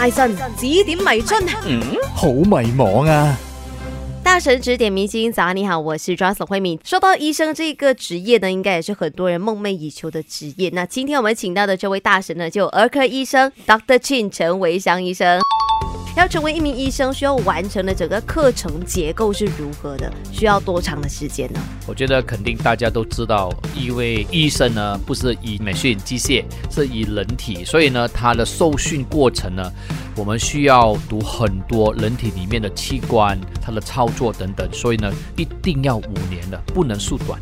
大神指点迷津，嗯，好迷茫啊！大神指点迷津，早安，你好，我是 j o s 慧敏。说到医生这个职业呢，应该也是很多人梦寐以求的职业。那今天我们请到的这位大神呢，就儿科医生 Dr. Chin 陈维祥医生。要成为一名医生，需要完成的整个课程结构是如何的？需要多长的时间呢？我觉得肯定大家都知道，一位医生呢，不是以美训机械，是以人体，所以呢，他的受训过程呢，我们需要读很多人体里面的器官，它的操作等等，所以呢，一定要五年的，不能缩短。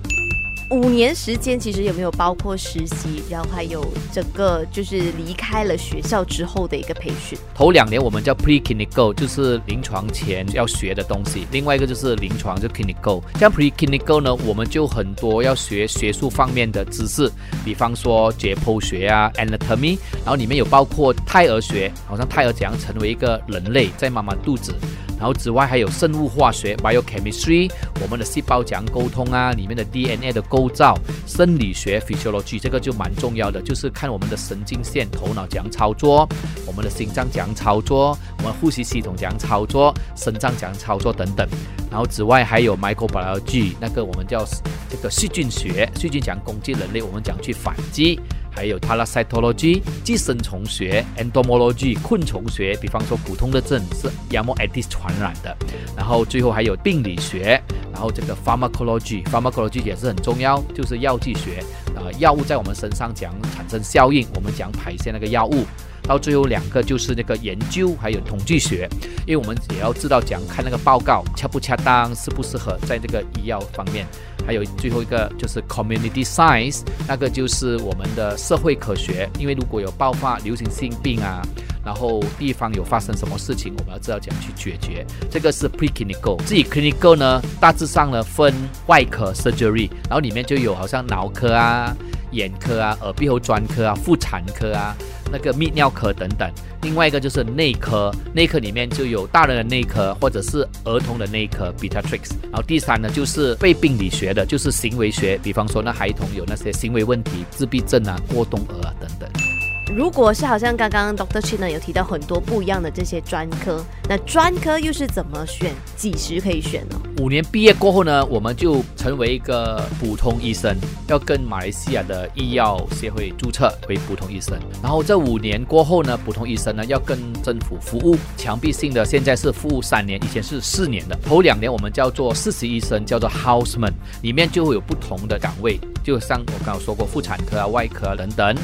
五年时间其实有没有包括实习，然后还有整个就是离开了学校之后的一个培训？头两年我们叫 pre-clinical，就是临床前要学的东西；另外一个就是临床就 clinical。像 pre-clinical 呢，我们就很多要学学术方面的知识，比方说解剖学啊 anatomy，然后里面有包括胎儿学，好像胎儿怎样成为一个人类在妈妈肚子。然后之外还有生物化学 （biochemistry），我们的细胞怎样沟通啊？里面的 DNA 的构造，生理学 （physiology） 这个就蛮重要的，就是看我们的神经线、头脑怎样操作，我们的心脏怎样操作，我们呼吸系统怎样操作，肾脏怎样操作等等。然后之外还有 microbiology，那个我们叫这个细菌学，细菌怎样攻击人类，我们怎样去反击。还有 parasitology 寄生虫学，entomology 昆虫学，比方说普通的症是 y a m o a d i s 传染的。然后最后还有病理学，然后这个 pharmacology，pharmacology 也是很重要，就是药剂学，呃，药物在我们身上讲产生效应，我们讲排泄那个药物。到最后两个就是那个研究，还有统计学，因为我们也要知道讲看那个报告恰不恰当，适不适合在这个医药方面。还有最后一个就是 community science，那个就是我们的社会科学，因为如果有爆发流行性病啊，然后地方有发生什么事情，我们要知道怎样去解决。这个是 preclinical，自己 clinical 呢，大致上呢分外科 surgery，然后里面就有好像脑科啊、眼科啊、耳鼻喉专科啊、妇产科啊。那个泌尿科等等，另外一个就是内科，内科里面就有大人的内科或者是儿童的内科 b e t a t r i x 然后第三呢就是被病理学的，就是行为学，比方说那孩童有那些行为问题，自闭症啊、过动儿啊等等。如果是好像刚刚 Doctor Chin 呢有提到很多不一样的这些专科，那专科又是怎么选？几时可以选呢？五年毕业过后呢，我们就成为一个普通医生，要跟马来西亚的医药协会注册为普通医生。然后这五年过后呢，普通医生呢要跟政府服务，墙壁性的现在是服务三年，以前是四年的。头两年我们叫做实习医生，叫做 houseman，里面就会有不同的岗位，就像我刚刚说过妇产科啊、外科啊等等。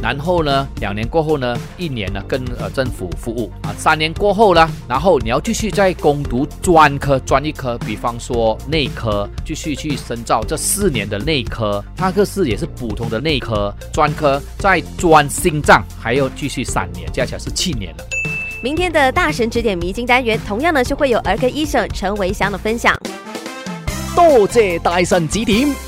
然后呢，两年过后呢，一年呢跟呃政府服务啊，三年过后呢，然后你要继续再攻读专科、专一科，比方说内科，继续去深造这四年的内科，它个是也是普通的内科专科，再专心脏还要继续三年，加起来是七年了。明天的大神指点迷津单元，同样呢是会有儿科医生陈维祥的分享。多谢大神指点。